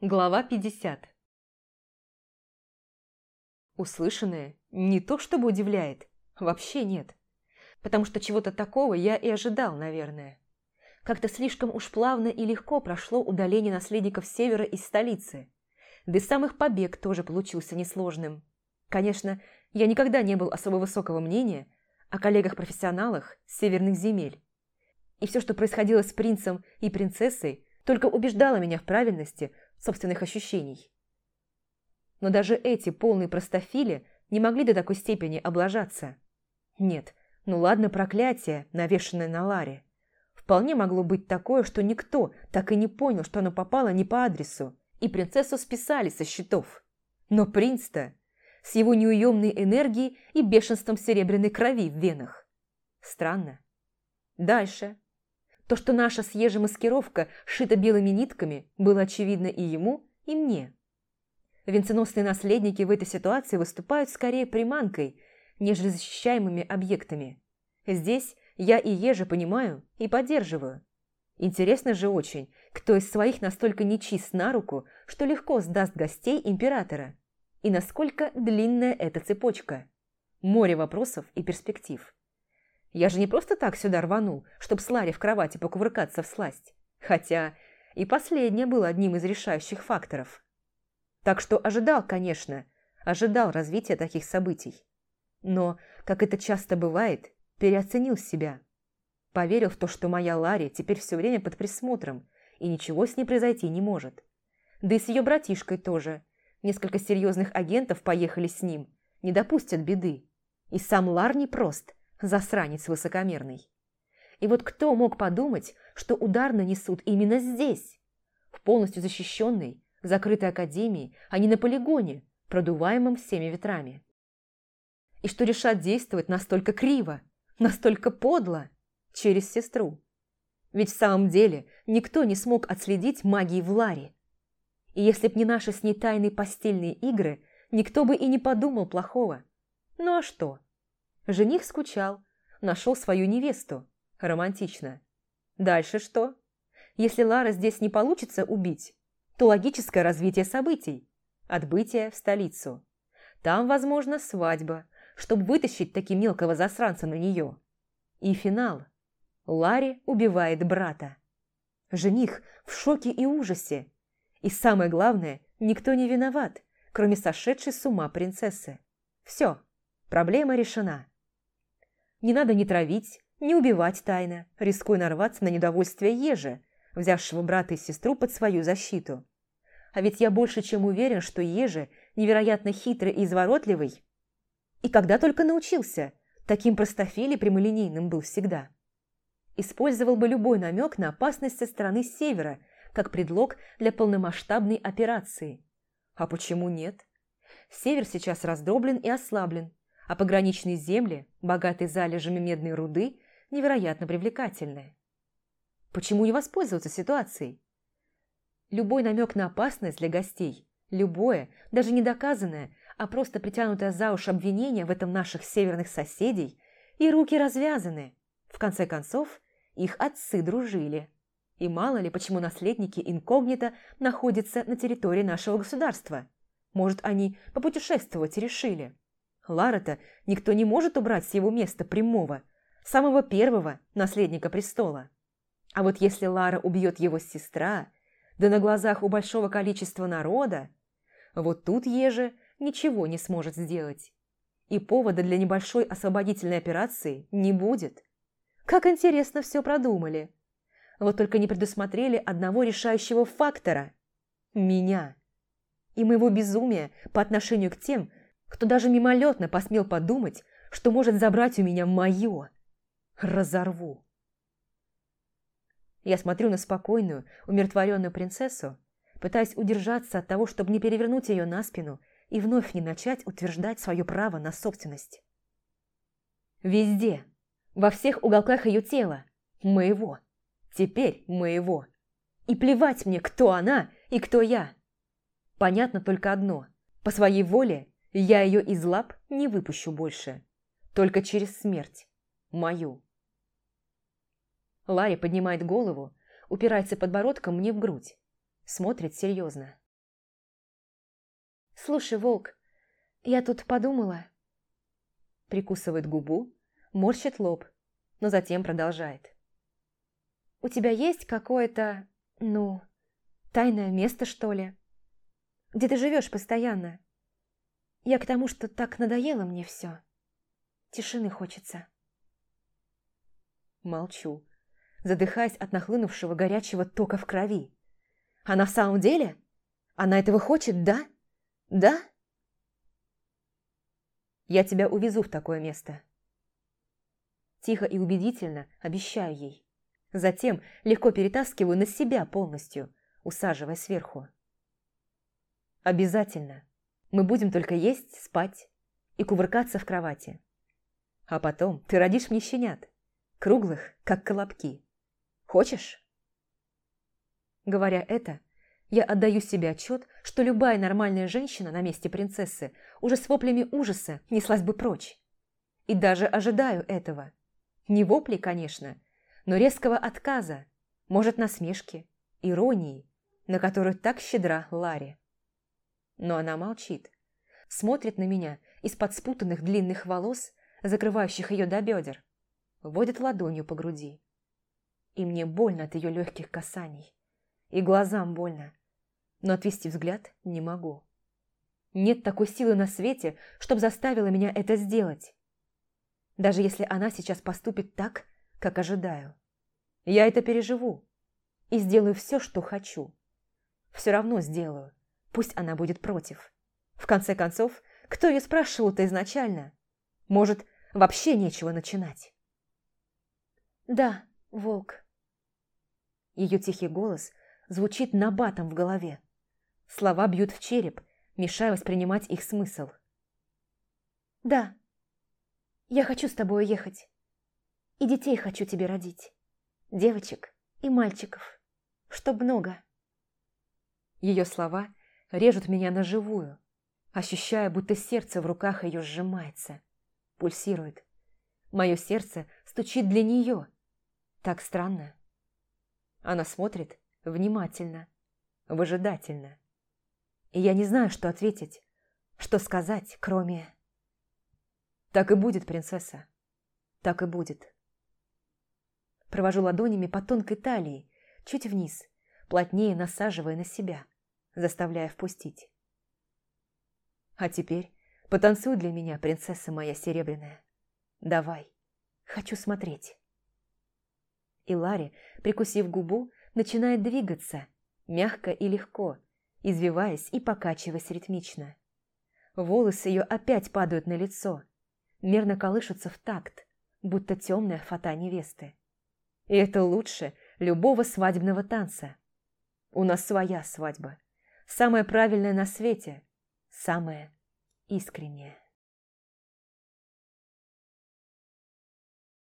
Глава 50 Услышанное не то чтобы удивляет, вообще нет. Потому что чего-то такого я и ожидал, наверное. Как-то слишком уж плавно и легко прошло удаление наследников Севера из столицы. Да и сам их побег тоже получился несложным. Конечно, я никогда не был особо высокого мнения о коллегах-профессионалах северных земель. И все, что происходило с принцем и принцессой, только убеждало меня в правильности – собственных ощущений. Но даже эти полные простофили не могли до такой степени облажаться. Нет, ну ладно проклятие, навешенное на Ларе. Вполне могло быть такое, что никто так и не понял, что оно попало не по адресу, и принцессу списали со счетов. Но принц-то с его неуемной энергией и бешенством серебряной крови в венах. Странно. Дальше. То, что наша съежа маскировка шита белыми нитками, было очевидно и ему, и мне. Венценосные наследники в этой ситуации выступают скорее приманкой, нежели защищаемыми объектами. Здесь я и Ежа понимаю и поддерживаю. Интересно же очень, кто из своих настолько нечист на руку, что легко сдаст гостей императора. И насколько длинная эта цепочка. Море вопросов и перспектив. Я же не просто так сюда рванул, чтобы с Ларри в кровати покувыркаться в сласть. Хотя и последнее было одним из решающих факторов. Так что ожидал, конечно, ожидал развития таких событий. Но, как это часто бывает, переоценил себя. Поверил в то, что моя Ларри теперь все время под присмотром, и ничего с ней произойти не может. Да и с ее братишкой тоже. Несколько серьезных агентов поехали с ним, не допустят беды. И сам Лар не прост, засранец высокомерный. И вот кто мог подумать, что удар нанесут именно здесь, в полностью защищенной, закрытой академии, а не на полигоне, продуваемом всеми ветрами. И что решат действовать настолько криво, настолько подло, через сестру. Ведь в самом деле никто не смог отследить магии в Ларе. И если б не наши с ней тайные постельные игры, никто бы и не подумал плохого. Ну а что? Жених скучал, нашел свою невесту. Романтично. Дальше что? Если Лара здесь не получится убить, то логическое развитие событий. Отбытие в столицу. Там, возможно, свадьба, чтобы вытащить таки мелкого засранца на нее. И финал. Ларри убивает брата. Жених в шоке и ужасе. И самое главное, никто не виноват, кроме сошедшей с ума принцессы. Все, проблема решена. Не надо ни травить, ни убивать тайно, рискуя нарваться на недовольствие Ежи, взявшего брата и сестру под свою защиту. А ведь я больше чем уверен, что Ежи невероятно хитрый и изворотливый. И когда только научился, таким простофили прямолинейным был всегда. Использовал бы любой намек на опасность со стороны севера, как предлог для полномасштабной операции. А почему нет? Север сейчас раздроблен и ослаблен, а пограничные земли, богатые залежами медной руды, невероятно привлекательны. Почему не воспользоваться ситуацией? Любой намек на опасность для гостей, любое, даже не доказанное, а просто притянутое за уши обвинение в этом наших северных соседей, и руки развязаны. В конце концов, их отцы дружили. И мало ли, почему наследники инкогнито находятся на территории нашего государства. Может, они попутешествовать решили. Лара-то никто не может убрать с его места прямого, самого первого наследника престола. А вот если Лара убьет его сестра, да на глазах у большого количества народа, вот тут Еже ничего не сможет сделать. И повода для небольшой освободительной операции не будет. Как интересно все продумали. Вот только не предусмотрели одного решающего фактора – меня. И моего безумия по отношению к тем, кто даже мимолетно посмел подумать, что может забрать у меня мое. Разорву. Я смотрю на спокойную, умиротворенную принцессу, пытаясь удержаться от того, чтобы не перевернуть ее на спину и вновь не начать утверждать свое право на собственность. Везде, во всех уголках ее тела, моего, теперь моего. И плевать мне, кто она и кто я. Понятно только одно. По своей воле я ее из лап не выпущу больше. Только через смерть. Мою. Ларри поднимает голову, упирается подбородком мне в грудь. Смотрит серьезно. «Слушай, Волк, я тут подумала...» Прикусывает губу, морщит лоб, но затем продолжает. «У тебя есть какое-то, ну, тайное место, что ли? Где ты живешь постоянно? Я к тому, что так надоело мне все. Тишины хочется». Молчу, задыхаясь от нахлынувшего горячего тока в крови. «А на самом деле? Она этого хочет, да? Да?» «Я тебя увезу в такое место», Тихо и убедительно обещаю ей. Затем легко перетаскиваю на себя полностью, усаживая сверху. Обязательно. Мы будем только есть, спать и кувыркаться в кровати. А потом ты родишь мне щенят, круглых, как колобки. Хочешь? Говоря это, я отдаю себе отчет, что любая нормальная женщина на месте принцессы уже с воплями ужаса неслась бы прочь. И даже ожидаю этого. Не вопли, конечно, но резкого отказа, может, насмешки, иронии, на которую так щедра Ларри. Но она молчит, смотрит на меня из-под спутанных длинных волос, закрывающих ее до бедер, водит ладонью по груди. И мне больно от ее легких касаний, и глазам больно, но отвести взгляд не могу. Нет такой силы на свете, чтобы заставила меня это сделать даже если она сейчас поступит так, как ожидаю. Я это переживу и сделаю все, что хочу. Все равно сделаю, пусть она будет против. В конце концов, кто ее спрашивал-то изначально? Может, вообще нечего начинать? «Да, волк». Ее тихий голос звучит набатом в голове. Слова бьют в череп, мешая воспринимать их смысл. «Да, я хочу с тобой уехать. И детей хочу тебе родить. Девочек и мальчиков. Чтоб много. Ее слова режут меня на живую, ощущая, будто сердце в руках ее сжимается, пульсирует. Мое сердце стучит для нее. Так странно. Она смотрит внимательно, выжидательно. И я не знаю, что ответить, что сказать, кроме... Так и будет, принцесса. Так и будет. Провожу ладонями по тонкой талии, чуть вниз, плотнее насаживая на себя, заставляя впустить. А теперь потанцуй для меня, принцесса моя серебряная. Давай, хочу смотреть. И Ларри, прикусив губу, начинает двигаться, мягко и легко, извиваясь и покачиваясь ритмично. Волосы ее опять падают на лицо, мерно колышутся в такт, будто темная фата невесты. И это лучше любого свадебного танца. У нас своя свадьба, самая правильная на свете, самая искренняя.